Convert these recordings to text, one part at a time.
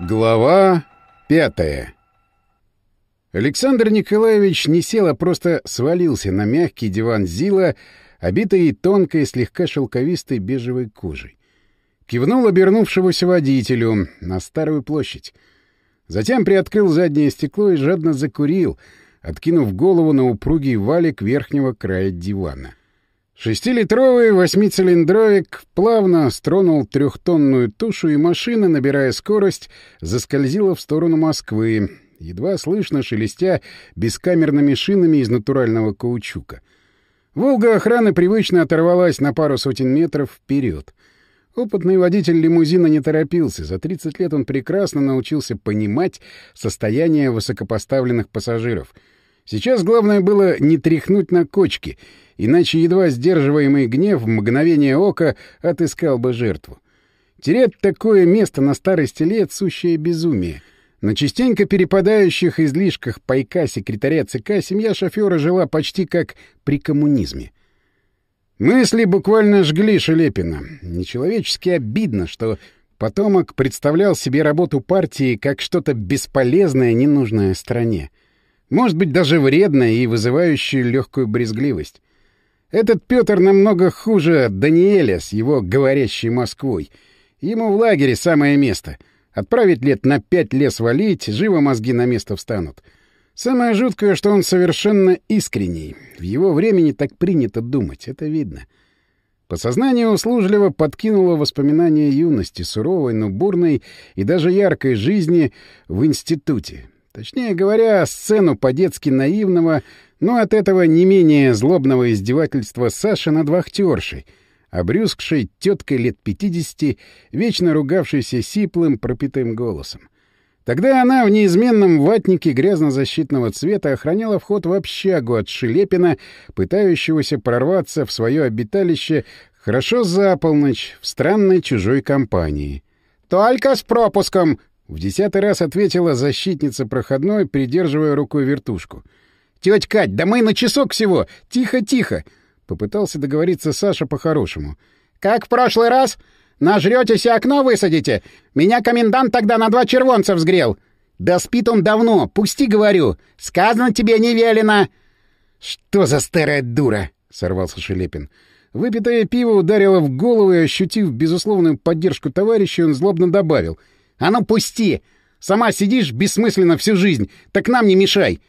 Глава пятая Александр Николаевич не сел, а просто свалился на мягкий диван Зила, обитый тонкой, слегка шелковистой бежевой кожей. Кивнул обернувшемуся водителю на Старую площадь. Затем приоткрыл заднее стекло и жадно закурил, откинув голову на упругий валик верхнего края дивана. Шестилитровый восьмицилиндровик плавно стронул трехтонную тушу, и машина, набирая скорость, заскользила в сторону Москвы, едва слышно шелестя бескамерными шинами из натурального каучука. «Волга» охраны привычно оторвалась на пару сотен метров вперед. Опытный водитель лимузина не торопился. За 30 лет он прекрасно научился понимать состояние высокопоставленных пассажиров. Сейчас главное было не тряхнуть на кочке — иначе едва сдерживаемый гнев в мгновение ока отыскал бы жертву. Терять такое место на старости лет — сущее безумие. На частенько перепадающих излишках пайка секретаря ЦК семья шофера жила почти как при коммунизме. Мысли буквально жгли Шелепина. Нечеловечески обидно, что потомок представлял себе работу партии как что-то бесполезное, ненужное стране. Может быть, даже вредное и вызывающее легкую брезгливость. Этот Петр намного хуже Даниэля с его говорящей Москвой. Ему в лагере самое место. Отправить лет на пять лес валить, живо мозги на место встанут. Самое жуткое, что он совершенно искренний. В его времени так принято думать, это видно. Подсознание услужливо подкинуло воспоминания юности, суровой, но бурной и даже яркой жизни в институте. Точнее говоря, сцену по-детски наивного, но от этого не менее злобного издевательства Саши над вахтершей, обрюзгшей теткой лет пятидесяти, вечно ругавшейся сиплым, пропитым голосом. Тогда она в неизменном ватнике грязно-защитного цвета охраняла вход в общагу от Шелепина, пытающегося прорваться в свое обиталище хорошо за полночь в странной чужой компании. «Только с пропуском!» — в десятый раз ответила защитница проходной, придерживая рукой вертушку — «Тетя Кать, да мы на часок всего! Тихо-тихо!» Попытался договориться Саша по-хорошему. «Как в прошлый раз? Нажретесь и окно высадите? Меня комендант тогда на два червонца взгрел!» «Да спит он давно, пусти, говорю! Сказано тебе не велено!» «Что за старая дура!» — сорвался Шелепин. Выпитое пиво ударило в голову, и, ощутив безусловную поддержку товарища, он злобно добавил. «А ну, пусти! Сама сидишь бессмысленно всю жизнь, так нам не мешай!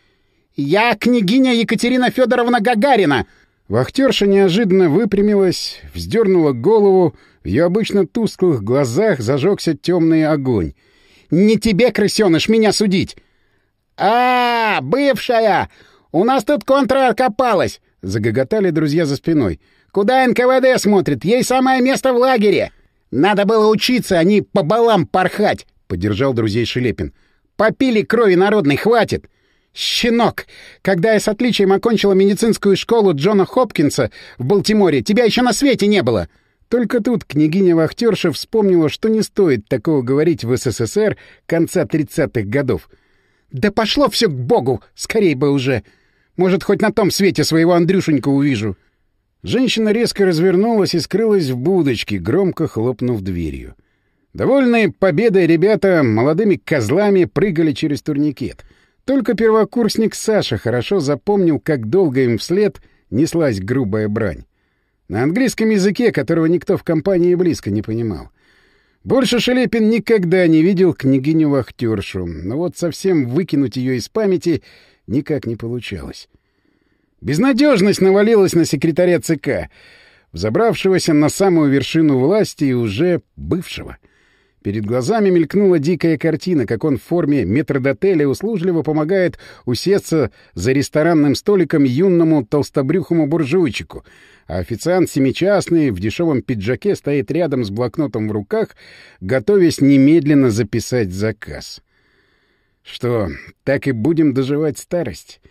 «Я княгиня Екатерина Федоровна Гагарина!» Вахтерша неожиданно выпрямилась, вздернула голову, в ее обычно тусклых глазах зажегся темный огонь. «Не тебе, крысеныш, меня судить!» «А, -а, -а бывшая! У нас тут контра окопалась!» — загоготали друзья за спиной. «Куда НКВД смотрит? Ей самое место в лагере!» «Надо было учиться, а не по балам порхать!» — поддержал друзей Шелепин. «Попили крови народной, хватит!» «Щенок! Когда я с отличием окончила медицинскую школу Джона Хопкинса в Балтиморе, тебя еще на свете не было!» Только тут княгиня-вахтерша вспомнила, что не стоит такого говорить в СССР конца 30-х годов. «Да пошло все к богу! Скорей бы уже! Может, хоть на том свете своего Андрюшеньку увижу!» Женщина резко развернулась и скрылась в будочке, громко хлопнув дверью. Довольные победой ребята молодыми козлами прыгали через турникет — только первокурсник Саша хорошо запомнил, как долго им вслед неслась грубая брань. На английском языке, которого никто в компании близко не понимал. Больше Шелепин никогда не видел княгиню-вахтершу, но вот совсем выкинуть ее из памяти никак не получалось. Безнадежность навалилась на секретаря ЦК, взобравшегося на самую вершину власти и уже бывшего — Перед глазами мелькнула дикая картина, как он в форме метрдотеля услужливо помогает усесться за ресторанным столиком юному толстобрюхому буржуйчику, а официант семичастный в дешевом пиджаке стоит рядом с блокнотом в руках, готовясь немедленно записать заказ. Что, так и будем доживать старость?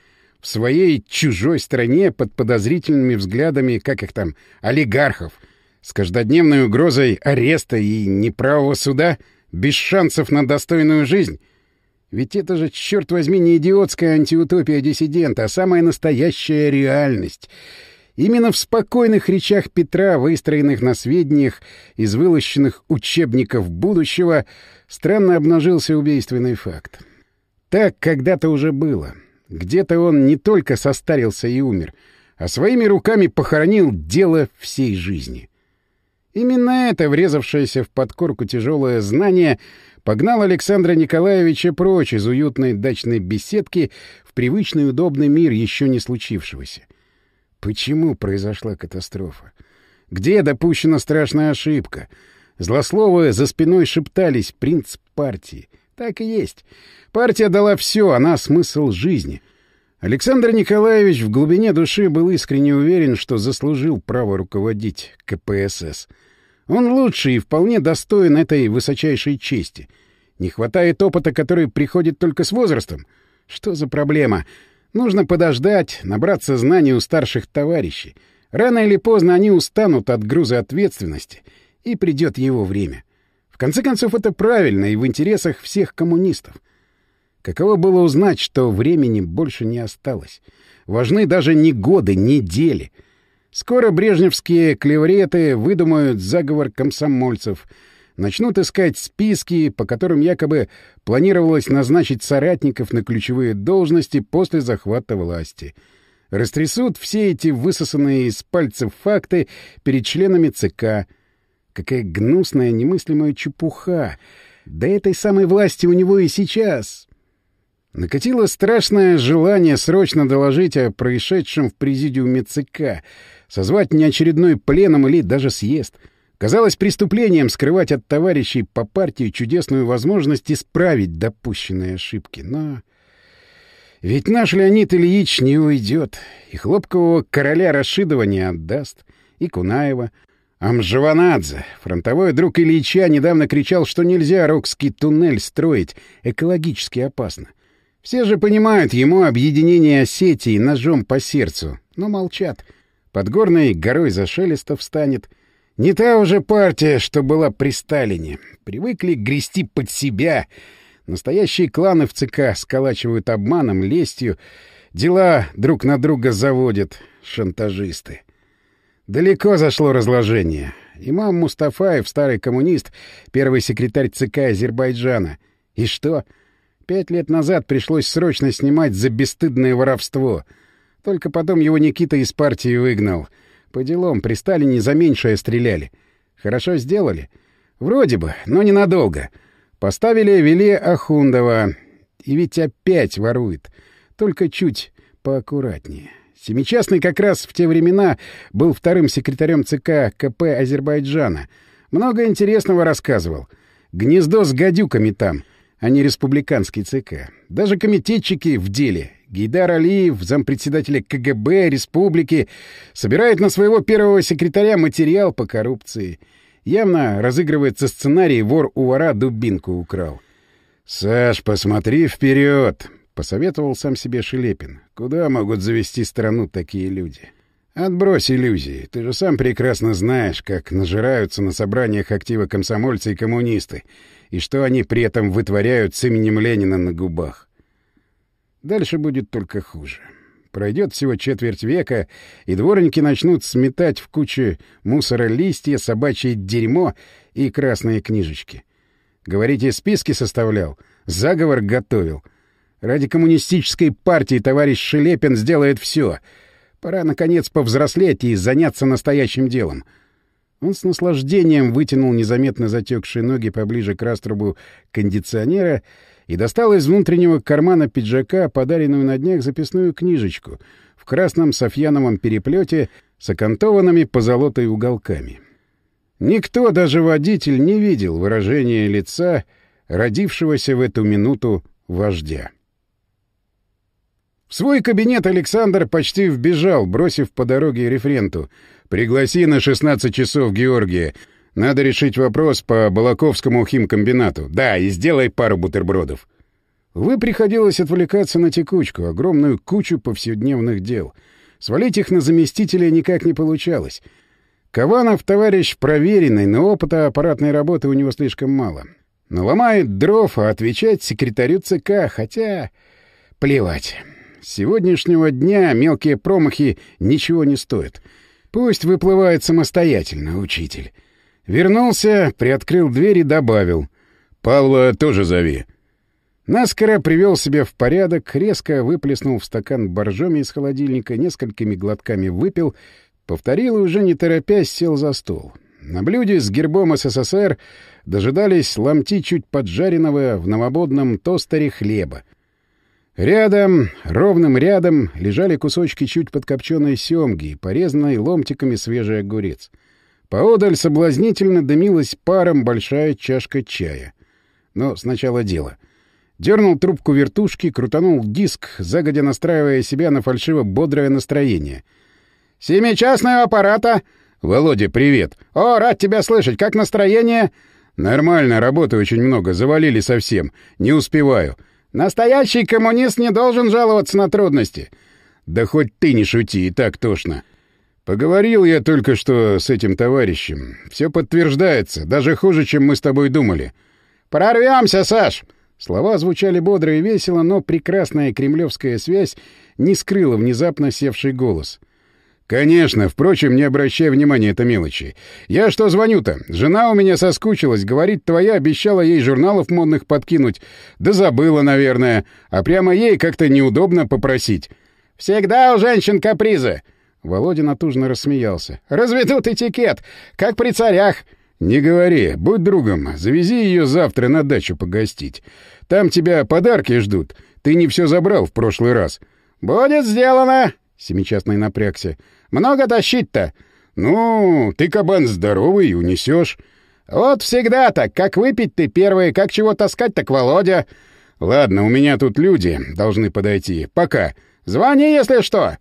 В своей чужой стране под подозрительными взглядами, как их там, олигархов — с каждодневной угрозой ареста и неправого суда, без шансов на достойную жизнь. Ведь это же, черт возьми, не идиотская антиутопия диссидента, а самая настоящая реальность. Именно в спокойных речах Петра, выстроенных на сведениях из вылощенных учебников будущего, странно обнажился убийственный факт. Так когда-то уже было. Где-то он не только состарился и умер, а своими руками похоронил дело всей жизни. Именно это, врезавшееся в подкорку тяжелое знание, погнал Александра Николаевича прочь из уютной дачной беседки в привычный удобный мир еще не случившегося. Почему произошла катастрофа? Где допущена страшная ошибка? Злословы за спиной шептались «принц партии». Так и есть. Партия дала все, она смысл жизни. Александр Николаевич в глубине души был искренне уверен, что заслужил право руководить КПСС. Он лучший и вполне достоин этой высочайшей чести. Не хватает опыта, который приходит только с возрастом. Что за проблема? Нужно подождать, набраться знаний у старших товарищей. Рано или поздно они устанут от груза ответственности, и придет его время. Конце концов, это правильно и в интересах всех коммунистов. Каково было узнать, что времени больше не осталось. Важны даже не годы, недели. Скоро брежневские клевреты выдумают заговор комсомольцев, начнут искать списки, по которым якобы планировалось назначить соратников на ключевые должности после захвата власти. Растрясут все эти высосанные из пальцев факты перед членами ЦК. Какая гнусная, немыслимая чепуха! Да этой самой власти у него и сейчас Накатило страшное желание срочно доложить о происшедшем в президиуме ЦК, созвать неочередной пленом или даже съезд. Казалось преступлением скрывать от товарищей по партии чудесную возможность исправить допущенные ошибки. Но ведь наш Леонид Ильич не уйдет, и хлопкового короля Рашидова не отдаст, и Кунаева. А Мжаванадзе, фронтовой друг Ильича, недавно кричал, что нельзя Рокский туннель строить, экологически опасно. Все же понимают ему объединение Осетии ножом по сердцу, но молчат. Под горной горой за Шелестов встанет. Не та уже партия, что была при Сталине. Привыкли грести под себя. Настоящие кланы в ЦК сколачивают обманом, лестью. Дела друг на друга заводят шантажисты. Далеко зашло разложение. Имам Мустафаев, старый коммунист, первый секретарь ЦК Азербайджана. И что? — Пять лет назад пришлось срочно снимать за бесстыдное воровство. Только потом его Никита из партии выгнал. По делам, при Сталине за меньшее стреляли. Хорошо сделали? Вроде бы, но ненадолго. Поставили Вели Ахундова. И ведь опять ворует. Только чуть поаккуратнее. Семичастный как раз в те времена был вторым секретарем ЦК КП Азербайджана. Много интересного рассказывал. Гнездо с гадюками там — а не республиканский ЦК. Даже комитетчики в деле. Гейдар Алиев, зампредседателя КГБ республики, собирает на своего первого секретаря материал по коррупции. Явно разыгрывается сценарий «Вор у вора дубинку украл». «Саш, посмотри вперед, посоветовал сам себе Шелепин. «Куда могут завести страну такие люди?» «Отбрось иллюзии. Ты же сам прекрасно знаешь, как нажираются на собраниях актива комсомольцы и коммунисты и что они при этом вытворяют с именем Ленина на губах. Дальше будет только хуже. Пройдет всего четверть века, и дворники начнут сметать в кучу мусора листья, собачье дерьмо и красные книжечки. Говорите, списки составлял, заговор готовил. Ради коммунистической партии товарищ Шелепин сделает все. Пора, наконец, повзрослеть и заняться настоящим делом — он с наслаждением вытянул незаметно затекшие ноги поближе к раструбу кондиционера и достал из внутреннего кармана пиджака подаренную на днях записную книжечку в красном софьяновом переплете с окантованными позолотой уголками. Никто, даже водитель, не видел выражения лица родившегося в эту минуту вождя. В свой кабинет Александр почти вбежал, бросив по дороге рефренту — Пригласи на 16 часов Георгия. Надо решить вопрос по Балаковскому химкомбинату. Да, и сделай пару бутербродов. Вы приходилось отвлекаться на текучку, огромную кучу повседневных дел. Свалить их на заместителя никак не получалось. Каванов товарищ проверенный, но опыта аппаратной работы у него слишком мало. Наломает дров, а отвечать секретарю ЦК, хотя... Плевать. Сегодняшнего дня мелкие промахи ничего не стоят. Пусть выплывает самостоятельно, учитель. Вернулся, приоткрыл дверь и добавил. «Павла тоже зови». Наскоро привел себя в порядок, резко выплеснул в стакан боржоми из холодильника, несколькими глотками выпил, повторил и уже не торопясь сел за стол. На блюде с гербом СССР дожидались ломти чуть поджаренного в новободном тостере хлеба. Рядом, ровным рядом, лежали кусочки чуть подкопченной семги порезанной ломтиками свежий огурец. Поодаль соблазнительно дымилась паром большая чашка чая. Но сначала дело. Дернул трубку вертушки, крутанул диск, загодя настраивая себя на фальшиво-бодрое настроение. «Семичастного аппарата!» «Володя, привет!» «О, рад тебя слышать! Как настроение?» «Нормально, работы очень много, завалили совсем. Не успеваю». «Настоящий коммунист не должен жаловаться на трудности». «Да хоть ты не шути, и так тошно». «Поговорил я только что с этим товарищем. Все подтверждается, даже хуже, чем мы с тобой думали». «Прорвемся, Саш!» Слова звучали бодро и весело, но прекрасная кремлевская связь не скрыла внезапно севший голос. «Конечно, впрочем, не обращай внимания, это мелочи. Я что звоню-то? Жена у меня соскучилась, говорит, твоя обещала ей журналов модных подкинуть. Да забыла, наверное. А прямо ей как-то неудобно попросить». «Всегда у женщин капризы!» Володя натужно рассмеялся. «Разведут этикет, как при царях!» «Не говори, будь другом, завези ее завтра на дачу погостить. Там тебя подарки ждут. Ты не все забрал в прошлый раз». «Будет сделано!» — семичастный напрягся. Много тащить-то? Ну, ты кабан здоровый унесешь. Вот всегда так. Как выпить ты первый, как чего таскать, так Володя. Ладно, у меня тут люди должны подойти. Пока. Звони, если что.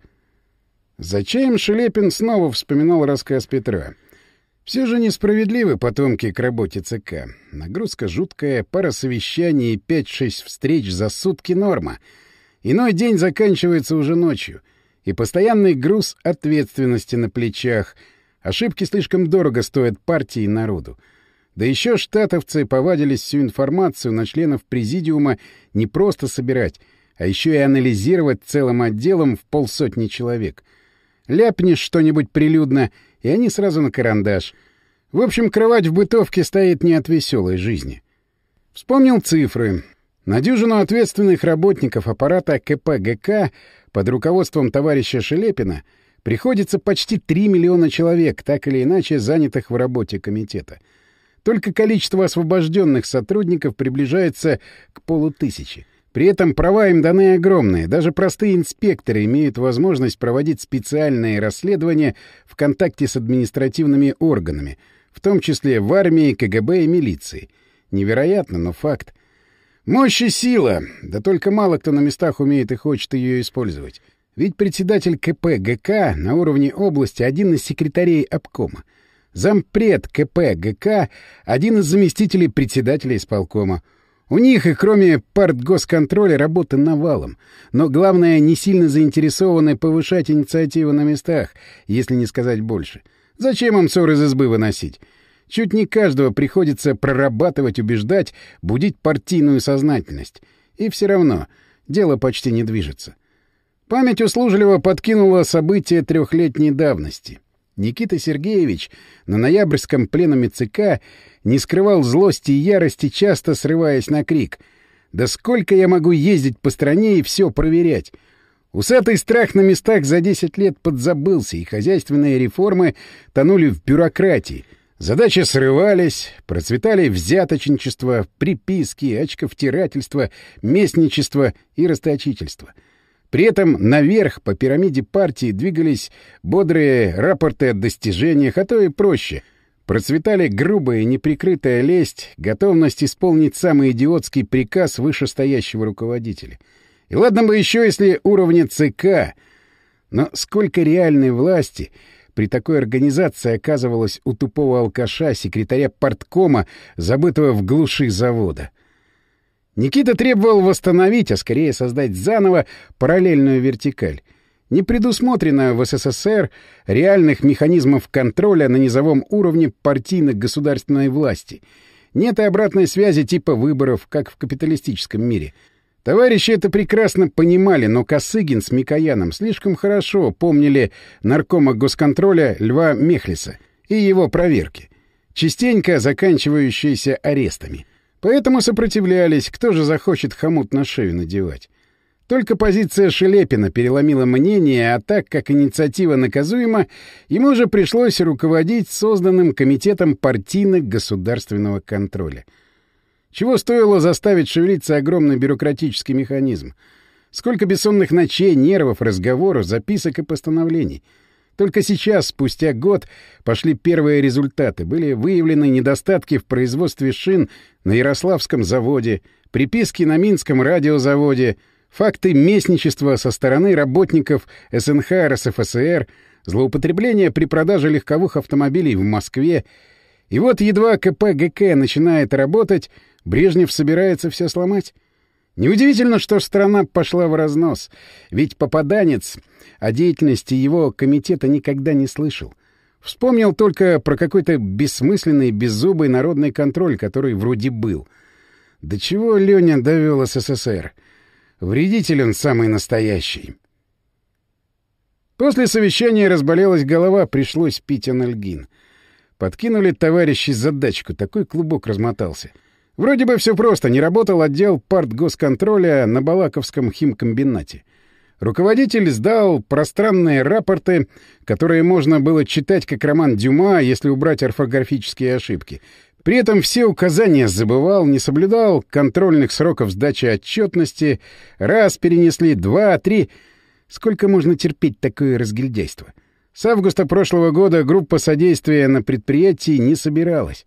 Зачем Шелепин снова вспоминал рассказ Петра? Все же несправедливы потомки к работе ЦК. Нагрузка жуткая, пара совещаний и пять-шесть встреч за сутки норма. Иной день заканчивается уже ночью — и постоянный груз ответственности на плечах. Ошибки слишком дорого стоят партии и народу. Да еще штатовцы повадились всю информацию на членов президиума не просто собирать, а еще и анализировать целым отделом в полсотни человек. Ляпнешь что-нибудь прилюдно, и они сразу на карандаш. В общем, кровать в бытовке стоит не от веселой жизни. Вспомнил цифры. На дюжину ответственных работников аппарата КПГК под руководством товарища Шелепина приходится почти 3 миллиона человек, так или иначе занятых в работе комитета. Только количество освобожденных сотрудников приближается к полутысячи. При этом права им даны огромные. Даже простые инспекторы имеют возможность проводить специальные расследования в контакте с административными органами, в том числе в армии, КГБ и милиции. Невероятно, но факт. Мощь и сила, да только мало кто на местах умеет и хочет ее использовать. Ведь председатель КП ГК на уровне области один из секретарей обкома. Зампред КП ГК — один из заместителей председателя исполкома. У них и кроме партгосконтроля работы навалом. Но главное, не сильно заинтересованы повышать инициативу на местах, если не сказать больше. Зачем им ссор из избы выносить? Чуть не каждого приходится прорабатывать, убеждать, будить партийную сознательность. И все равно дело почти не движется. Память услужливо подкинула события трехлетней давности. Никита Сергеевич на ноябрьском пленуме ЦК не скрывал злости и ярости, часто срываясь на крик. «Да сколько я могу ездить по стране и все проверять?» Усатый страх на местах за десять лет подзабылся, и хозяйственные реформы тонули в бюрократии — Задачи срывались, процветали взяточничество, приписки, очковтирательство, местничество и расточительство. При этом наверх по пирамиде партии двигались бодрые рапорты о достижениях, а то и проще. Процветали грубая неприкрытая лесть, готовность исполнить самый идиотский приказ вышестоящего руководителя. И ладно бы еще, если уровня ЦК, но сколько реальной власти — при такой организации оказывалось у тупого алкаша, секретаря порткома, забытого в глуши завода. Никита требовал восстановить, а скорее создать заново параллельную вертикаль. Не предусмотрено в СССР реальных механизмов контроля на низовом уровне партийно-государственной власти. Нет и обратной связи типа выборов, как в капиталистическом мире. Товарищи это прекрасно понимали, но Косыгин с Микояном слишком хорошо помнили наркома госконтроля Льва Мехлиса и его проверки, частенько заканчивающиеся арестами. Поэтому сопротивлялись, кто же захочет хомут на шею надевать. Только позиция Шелепина переломила мнение, а так как инициатива наказуема, ему же пришлось руководить созданным комитетом партийно-государственного контроля. Чего стоило заставить шевелиться огромный бюрократический механизм? Сколько бессонных ночей, нервов, разговоров, записок и постановлений. Только сейчас, спустя год, пошли первые результаты. Были выявлены недостатки в производстве шин на Ярославском заводе, приписки на Минском радиозаводе — Факты местничества со стороны работников СНХ РСФСР, злоупотребление при продаже легковых автомобилей в Москве. И вот едва КПГК начинает работать, Брежнев собирается все сломать. Неудивительно, что страна пошла в разнос, ведь попаданец о деятельности его комитета никогда не слышал. Вспомнил только про какой-то бессмысленный, беззубый народный контроль, который вроде был. До чего Леня довел СССР? — Вредитель он самый настоящий. После совещания разболелась голова, пришлось пить анальгин. Подкинули товарищи задачку, такой клубок размотался. Вроде бы все просто, не работал отдел партгосконтроля на Балаковском химкомбинате. Руководитель сдал пространные рапорты, которые можно было читать как роман Дюма, если убрать орфографические ошибки. При этом все указания забывал, не соблюдал контрольных сроков сдачи отчетности, раз перенесли, два, три. Сколько можно терпеть такое разгильдяйство? С августа прошлого года группа содействия на предприятии не собиралась.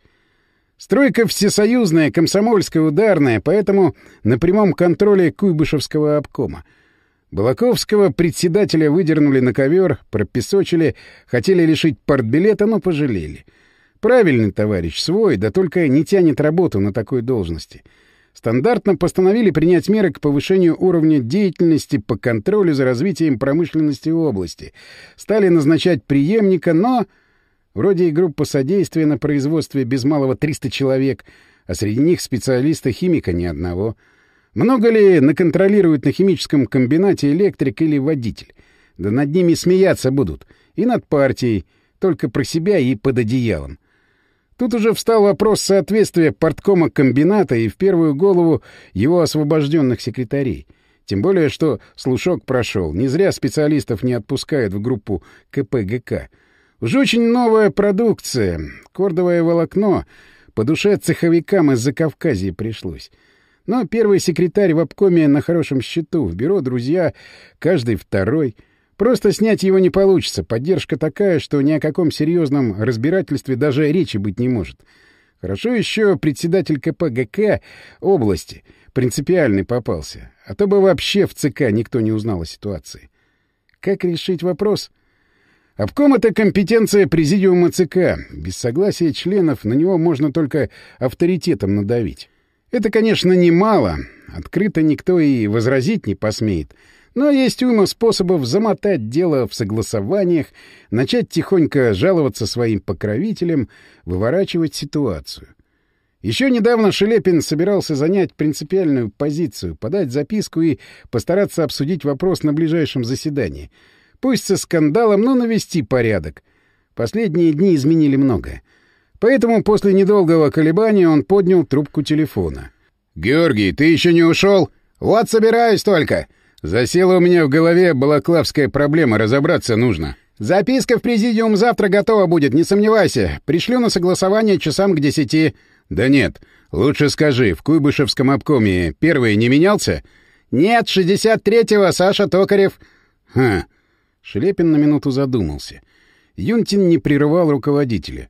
Стройка всесоюзная, комсомольская, ударная, поэтому на прямом контроле Куйбышевского обкома. Балаковского председателя выдернули на ковер, пропесочили, хотели лишить партбилета, но пожалели — Правильный товарищ, свой, да только не тянет работу на такой должности. Стандартно постановили принять меры к повышению уровня деятельности по контролю за развитием промышленности области. Стали назначать преемника, но... Вроде и группа содействия на производстве без малого 300 человек, а среди них специалиста-химика ни одного. Много ли наконтролирует на химическом комбинате электрик или водитель? Да над ними смеяться будут. И над партией, только про себя и под одеялом. Тут уже встал вопрос соответствия порткома комбината и в первую голову его освобожденных секретарей. Тем более, что слушок прошел. Не зря специалистов не отпускают в группу КПГК. Уж очень новая продукция. Кордовое волокно. По душе цеховикам из-за Кавказии пришлось. Но первый секретарь в обкоме на хорошем счету. В бюро друзья, каждый второй — Просто снять его не получится. Поддержка такая, что ни о каком серьезном разбирательстве даже речи быть не может. Хорошо еще председатель КПГК области принципиальный попался. А то бы вообще в ЦК никто не узнал о ситуации. Как решить вопрос? Обком — это компетенция президиума ЦК. Без согласия членов на него можно только авторитетом надавить. Это, конечно, немало. Открыто никто и возразить не посмеет. Но есть уйма способов замотать дело в согласованиях, начать тихонько жаловаться своим покровителям, выворачивать ситуацию. Еще недавно Шелепин собирался занять принципиальную позицию, подать записку и постараться обсудить вопрос на ближайшем заседании. Пусть со скандалом, но навести порядок. Последние дни изменили многое. Поэтому после недолгого колебания он поднял трубку телефона. «Георгий, ты еще не ушел? Вот собираюсь только!» Засела у меня в голове балаклавская проблема, разобраться нужно. Записка в президиум завтра готова будет, не сомневайся. Пришлю на согласование часам к десяти. Да нет, лучше скажи, в Куйбышевском обкоме первый не менялся? Нет, шестьдесят третьего Саша Токарев. Ха. Шлепин на минуту задумался. Юнтин не прерывал руководителя.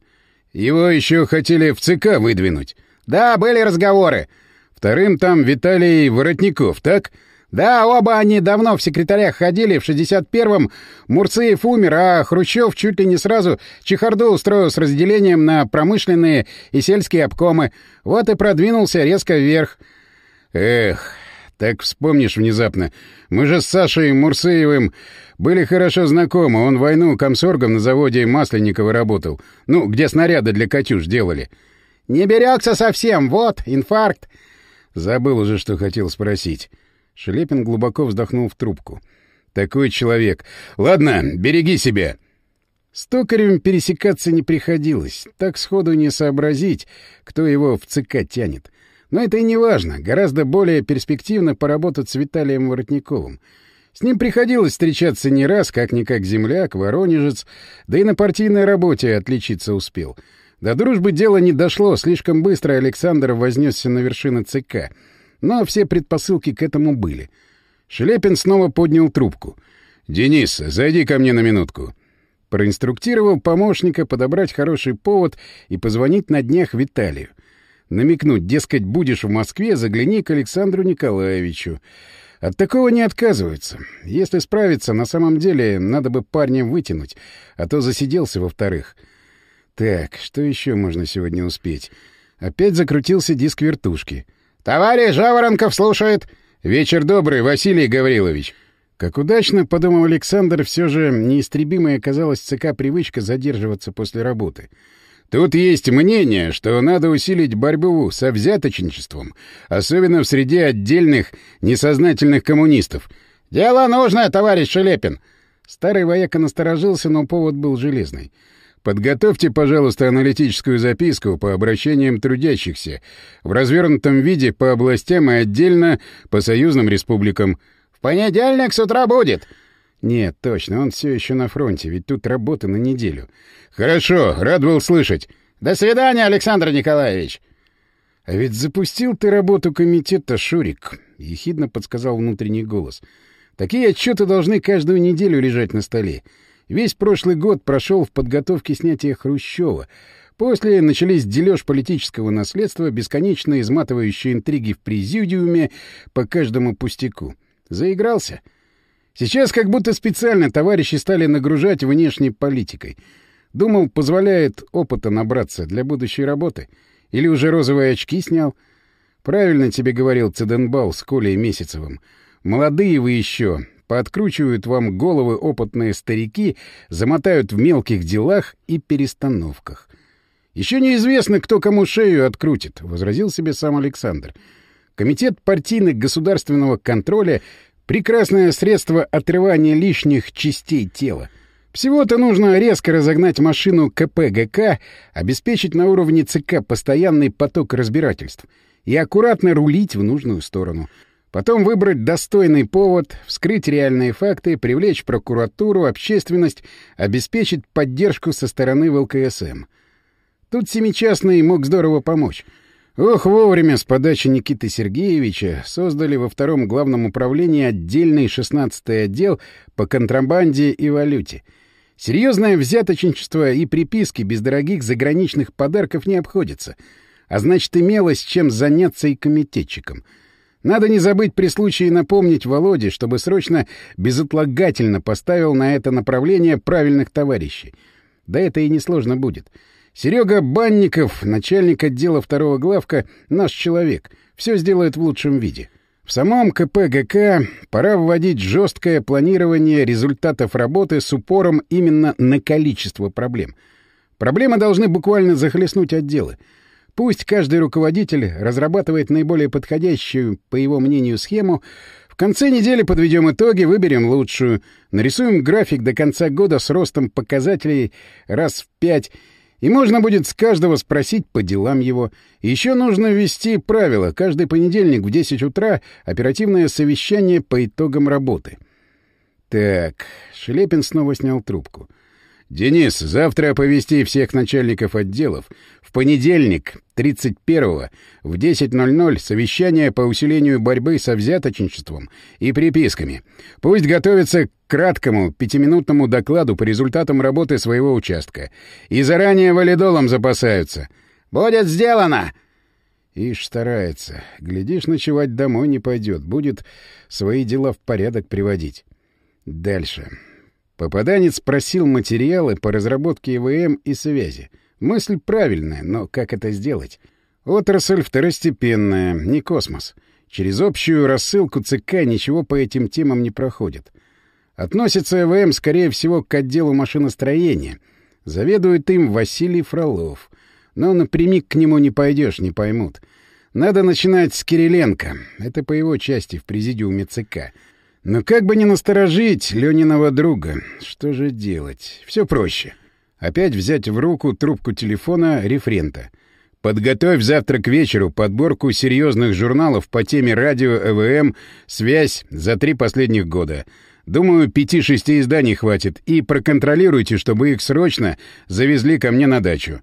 Его еще хотели в ЦК выдвинуть. Да, были разговоры. Вторым там Виталий Воротников, так? — да, оба они давно в секретарях ходили. В 61-м Мурциев умер, а Хрущев чуть ли не сразу чехарду устроил с разделением на промышленные и сельские обкомы. Вот и продвинулся резко вверх. Эх, так вспомнишь внезапно. Мы же с Сашей Мурсеевым были хорошо знакомы. Он войну комсоргом на заводе Масленникова работал. Ну, где снаряды для «Катюш» делали. «Не берегся совсем, вот, инфаркт». Забыл уже, что хотел спросить. Шелепин глубоко вздохнул в трубку. «Такой человек. Ладно, береги себя!» С токарем пересекаться не приходилось. Так сходу не сообразить, кто его в ЦК тянет. Но это и не важно. Гораздо более перспективно поработать с Виталием Воротниковым. С ним приходилось встречаться не раз, как-никак земляк, воронежец, да и на партийной работе отличиться успел. До дружбы дело не дошло, слишком быстро Александр вознесся на вершины ЦК. Но все предпосылки к этому были. Шелепин снова поднял трубку. «Денис, зайди ко мне на минутку». Проинструктировал помощника подобрать хороший повод и позвонить на днях Виталию. Намекнуть, дескать, будешь в Москве, загляни к Александру Николаевичу. От такого не отказываются. Если справиться, на самом деле, надо бы парня вытянуть, а то засиделся во-вторых. Так, что еще можно сегодня успеть? Опять закрутился диск вертушки. «Товарищ Жаворонков слушает!» «Вечер добрый, Василий Гаврилович!» Как удачно, подумал Александр, все же неистребимой оказалась ЦК привычка задерживаться после работы. Тут есть мнение, что надо усилить борьбу со взяточничеством, особенно в среде отдельных несознательных коммунистов. «Дело нужное, товарищ Шелепин!» Старый вояка насторожился, но повод был железный. Подготовьте, пожалуйста, аналитическую записку по обращениям трудящихся в развернутом виде по областям и отдельно по союзным республикам понедельник с утра будет!» «Нет, точно, он все еще на фронте, ведь тут работа на неделю». «Хорошо, рад был слышать». «До свидания, Александр Николаевич!» «А ведь запустил ты работу комитета, Шурик», — ехидно подсказал внутренний голос. «Такие отчеты должны каждую неделю лежать на столе. Весь прошлый год прошел в подготовке снятия Хрущева. После начались дележ политического наследства, бесконечно изматывающие интриги в президиуме по каждому пустяку. Заигрался. Сейчас как будто специально товарищи стали нагружать внешней политикой. Думал, позволяет опыта набраться для будущей работы. Или уже розовые очки снял. Правильно тебе говорил Циденбал с Колей Месяцевым. Молодые вы еще. Пооткручивают вам головы опытные старики, замотают в мелких делах и перестановках. Еще неизвестно, кто кому шею открутит, — возразил себе сам Александр. — Комитет партийных государственного контроля — прекрасное средство отрывания лишних частей тела. Всего-то нужно резко разогнать машину КПГК, обеспечить на уровне ЦК постоянный поток разбирательств и аккуратно рулить в нужную сторону. Потом выбрать достойный повод, вскрыть реальные факты, привлечь прокуратуру, общественность, обеспечить поддержку со стороны ВЛКСМ. Тут Семичастный мог здорово помочь — Ох, вовремя с подачи Никиты Сергеевича создали во втором главном управлении отдельный шестнадцатый отдел по контрабанде и валюте. Серьезное взяточничество и приписки без дорогих заграничных подарков не обходится. А значит, имелось чем заняться и комитетчикам. Надо не забыть при случае напомнить Володе, чтобы срочно, безотлагательно поставил на это направление правильных товарищей. Да это и несложно будет. — Серега Банников, начальник отдела второго главка, наш человек. Все сделает в лучшем виде. В самом КПГК пора вводить жесткое планирование результатов работы с упором именно на количество проблем. Проблемы должны буквально захлестнуть отделы. Пусть каждый руководитель разрабатывает наиболее подходящую, по его мнению, схему. В конце недели подведем итоги, выберем лучшую, нарисуем график до конца года с ростом показателей раз в пять и можно будет с каждого спросить по делам его. Еще нужно ввести правило. Каждый понедельник в 10 утра оперативное совещание по итогам работы. Так, Шелепин снова снял трубку. — «Денис, завтра оповести всех начальников отделов. Понедельник, 31-го, в 10.00 совещание по усилению борьбы со взяточничеством и приписками. Пусть готовятся к краткому пятиминутному докладу по результатам работы своего участка. И заранее валидолом запасаются. «Будет сделано!» Ишь старается. Глядишь, ночевать домой не пойдет. Будет свои дела в порядок приводить. Дальше. Попаданец просил материалы по разработке ИВМ и связи. Мысль правильная, но как это сделать? Отрасль второстепенная, не космос. Через общую рассылку ЦК ничего по этим темам не проходит. Относится ИВМ, скорее всего, к отделу машиностроения. Заведует им Василий Фролов. Но напрямик к нему не пойдешь, не поймут. Надо начинать с Кириленко. Это по его части в президиуме ЦК. Но как бы не насторожить Лениного друга, что же делать? Все проще. Опять взять в руку трубку телефона рефрента. Подготовь завтра к вечеру подборку серьезных журналов по теме радио, ЭВМ, связь за три последних года. Думаю, пяти-шести изданий хватит. И проконтролируйте, чтобы их срочно завезли ко мне на дачу.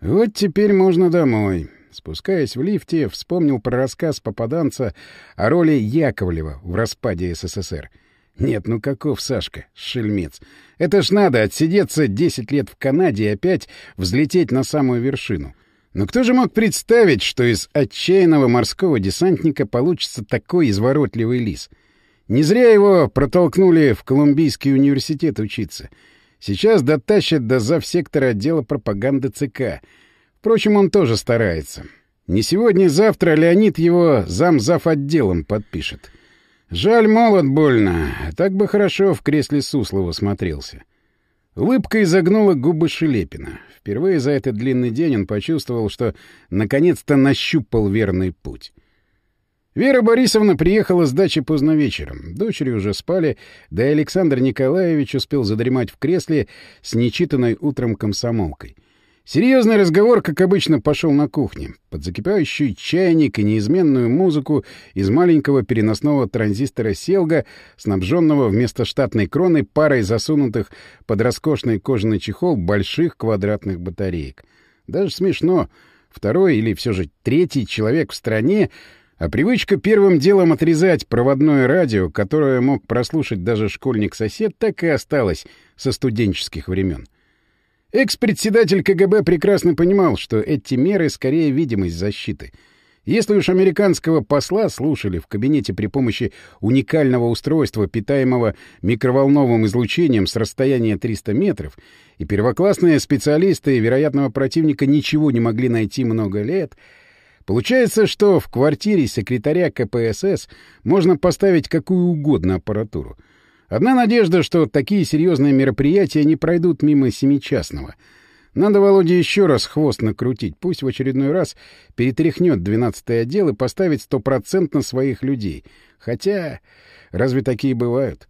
Вот теперь можно домой. Спускаясь в лифте, вспомнил про рассказ попаданца о роли Яковлева в распаде СССР. Нет, ну каков Сашка, шельмец. Это ж надо отсидеться 10 лет в Канаде и опять взлететь на самую вершину. Но кто же мог представить, что из отчаянного морского десантника получится такой изворотливый лис? Не зря его протолкнули в Колумбийский университет учиться. Сейчас дотащат до завсектора отдела пропаганды ЦК — Впрочем, он тоже старается. Не сегодня-завтра Леонид его замзав отделом подпишет. Жаль, молод больно. Так бы хорошо в кресле Суслова смотрелся. Улыбка изогнула губы Шелепина. Впервые за этот длинный день он почувствовал, что наконец-то нащупал верный путь. Вера Борисовна приехала с дачи поздно вечером. Дочери уже спали, да и Александр Николаевич успел задремать в кресле с нечитанной утром комсомолкой — Серьезный разговор, как обычно, пошел на кухне, под закипающий чайник и неизменную музыку из маленького переносного транзистора «Селга», снабженного вместо штатной кроны парой засунутых под роскошный кожаный чехол больших квадратных батареек. Даже смешно. Второй или все же третий человек в стране, а привычка первым делом отрезать проводное радио, которое мог прослушать даже школьник-сосед, так и осталась со студенческих времен. — Экс-председатель КГБ прекрасно понимал, что эти меры скорее видимость защиты. Если уж американского посла слушали в кабинете при помощи уникального устройства, питаемого микроволновым излучением с расстояния 300 метров, и первоклассные специалисты вероятного противника ничего не могли найти много лет, получается, что в квартире секретаря КПСС можно поставить какую угодно аппаратуру — Одна надежда, что такие серьезные мероприятия не пройдут мимо семичастного. Надо Володе еще раз хвост накрутить, пусть в очередной раз перетряхнет двенадцатый отдел и поставит стопроцентно своих людей. Хотя, разве такие бывают?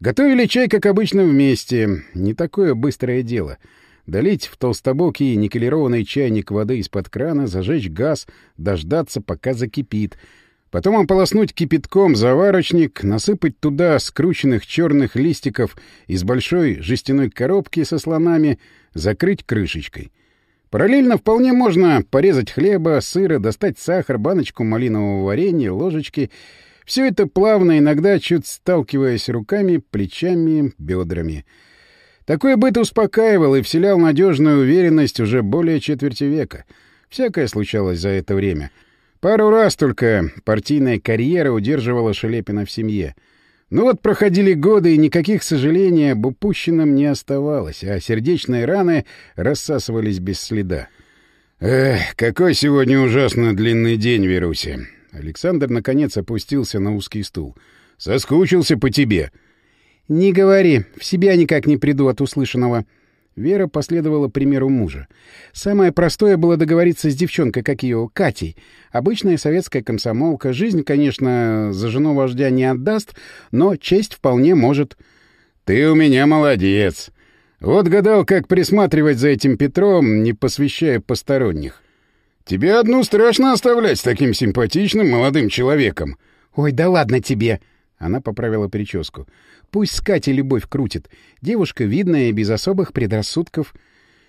Готовили чай, как обычно, вместе. Не такое быстрое дело. Долить в толстобокий никелированный чайник воды из-под крана, зажечь газ, дождаться, пока закипит — Потом ополоснуть кипятком заварочник, насыпать туда скрученных черных листиков из большой жестяной коробки со слонами, закрыть крышечкой. Параллельно вполне можно порезать хлеба, сыра, достать сахар, баночку малинового варенья, ложечки. Все это плавно, иногда чуть сталкиваясь руками, плечами, бедрами. Такой быт успокаивал и вселял надежную уверенность уже более четверти века. Всякое случалось за это время — Пару раз только партийная карьера удерживала Шелепина в семье. Ну вот проходили годы, и никаких сожалений об упущенном не оставалось, а сердечные раны рассасывались без следа. «Эх, какой сегодня ужасно длинный день, Веруся!» Александр, наконец, опустился на узкий стул. «Соскучился по тебе!» «Не говори, в себя никак не приду от услышанного», Вера последовала примеру мужа. Самое простое было договориться с девчонкой, как ее, Катей. Обычная советская комсомолка. Жизнь, конечно, за жену вождя не отдаст, но честь вполне может. «Ты у меня молодец. Вот гадал, как присматривать за этим Петром, не посвящая посторонних. Тебе одну страшно оставлять с таким симпатичным молодым человеком». «Ой, да ладно тебе!» Она поправила прическу. Пусть с Катей любовь крутит. Девушка видная и без особых предрассудков.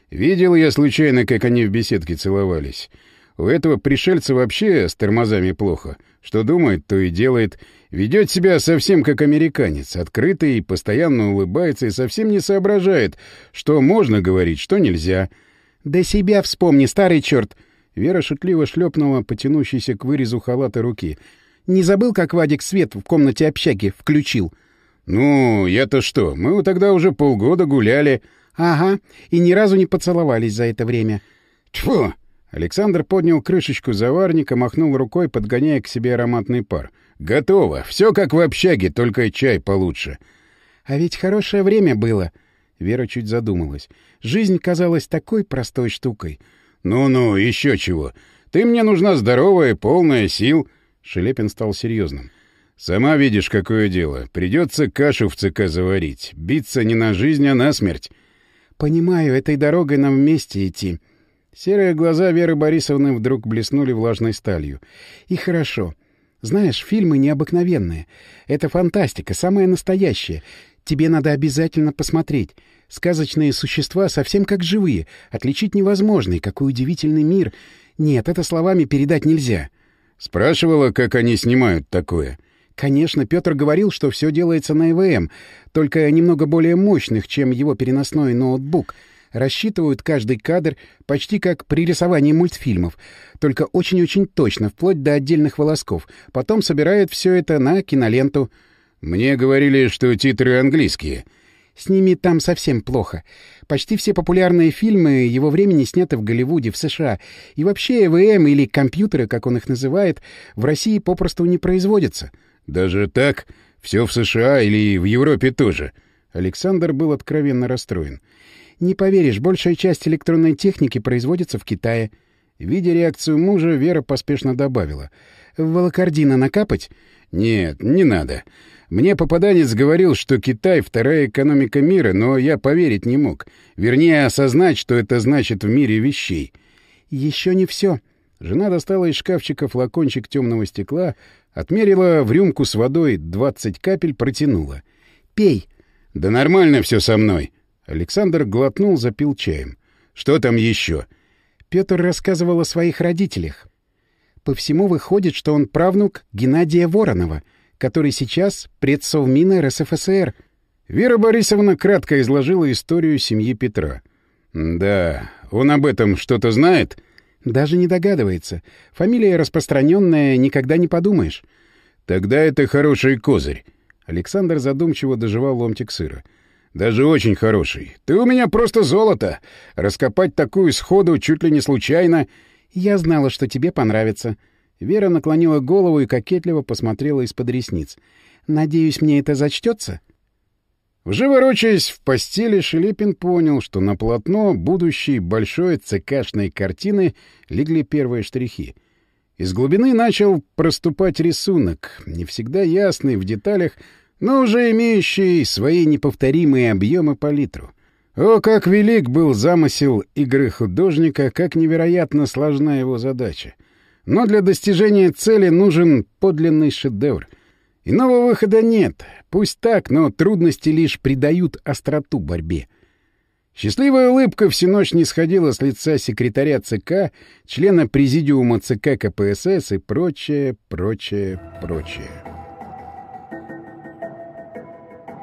Видел я случайно, как они в беседке целовались. У этого пришельца вообще с тормозами плохо. Что думает, то и делает. Ведет себя совсем как американец, открытый, постоянно улыбается и совсем не соображает, что можно говорить, что нельзя. «Да себя вспомни, старый черт!» Вера шутливо шлепнула потянувшейся к вырезу халата руки. «Не забыл, как Вадик свет в комнате общаги включил?» «Ну, я-то что? Мы тогда уже полгода гуляли». «Ага, и ни разу не поцеловались за это время». «Тьфу!» Александр поднял крышечку заварника, махнул рукой, подгоняя к себе ароматный пар. «Готово. Все как в общаге, только чай получше». «А ведь хорошее время было». Вера чуть задумалась. Жизнь казалась такой простой штукой. «Ну-ну, еще чего. Ты мне нужна здоровая, полная сил. Шелепин стал серьезным. Сама видишь, какое дело. Придется кашу в ЦК заварить. Биться не на жизнь, а на смерть. Понимаю, этой дорогой нам вместе идти. Серые глаза Веры Борисовны вдруг блеснули влажной сталью. И хорошо. Знаешь, фильмы необыкновенные. Это фантастика, самая настоящая. Тебе надо обязательно посмотреть. Сказочные существа совсем как живые. Отличить невозможно. И какой удивительный мир. Нет, это словами передать нельзя. Спрашивала, как они снимают такое. Конечно, Петр говорил, что все делается на ЭВМ, только немного более мощных, чем его переносной ноутбук — рассчитывают каждый кадр почти как при рисовании мультфильмов, только очень-очень точно, вплоть до отдельных волосков. Потом собирают все это на киноленту. Мне говорили, что титры английские. С ними там совсем плохо. Почти все популярные фильмы его времени сняты в Голливуде, в США. И вообще ЭВМ или компьютеры, как он их называет, в России попросту не производятся. Даже так? Все в США или в Европе тоже? Александр был откровенно расстроен. Не поверишь, большая часть электронной техники производится в Китае. Видя реакцию мужа, Вера поспешно добавила. «Волокордина накапать?» «Нет, не надо. Мне попаданец говорил, что Китай — вторая экономика мира, но я поверить не мог. Вернее, осознать, что это значит в мире вещей». «Еще не все». Жена достала из шкафчика флакончик темного стекла, отмерила в рюмку с водой 20 капель, протянула. «Пей». «Да нормально все со мной», Александр глотнул, запил чаем. «Что там еще?» Петр рассказывал о своих родителях. По всему выходит, что он правнук Геннадия Воронова, который сейчас предсовмина РСФСР. Вера Борисовна кратко изложила историю семьи Петра. «Да, он об этом что-то знает?» «Даже не догадывается. Фамилия распространенная, никогда не подумаешь». «Тогда это хороший козырь». Александр задумчиво доживал ломтик сыра. Даже очень хороший. Ты у меня просто золото. Раскопать такую сходу чуть ли не случайно. Я знала, что тебе понравится. Вера наклонила голову и кокетливо посмотрела из-под ресниц. Надеюсь, мне это зачтется? Уже ворочаясь в постели, Шелепин понял, что на полотно будущей большой ЦКшной картины легли первые штрихи. Из глубины начал проступать рисунок, не всегда ясный в деталях, но уже имеющий свои неповторимые объемы палитру. О, как велик был замысел игры художника, как невероятно сложна его задача. Но для достижения цели нужен подлинный шедевр. Иного выхода нет. Пусть так, но трудности лишь придают остроту борьбе. Счастливая улыбка всю ночь не сходила с лица секретаря ЦК, члена президиума ЦК КПСС и прочее, прочее, прочее.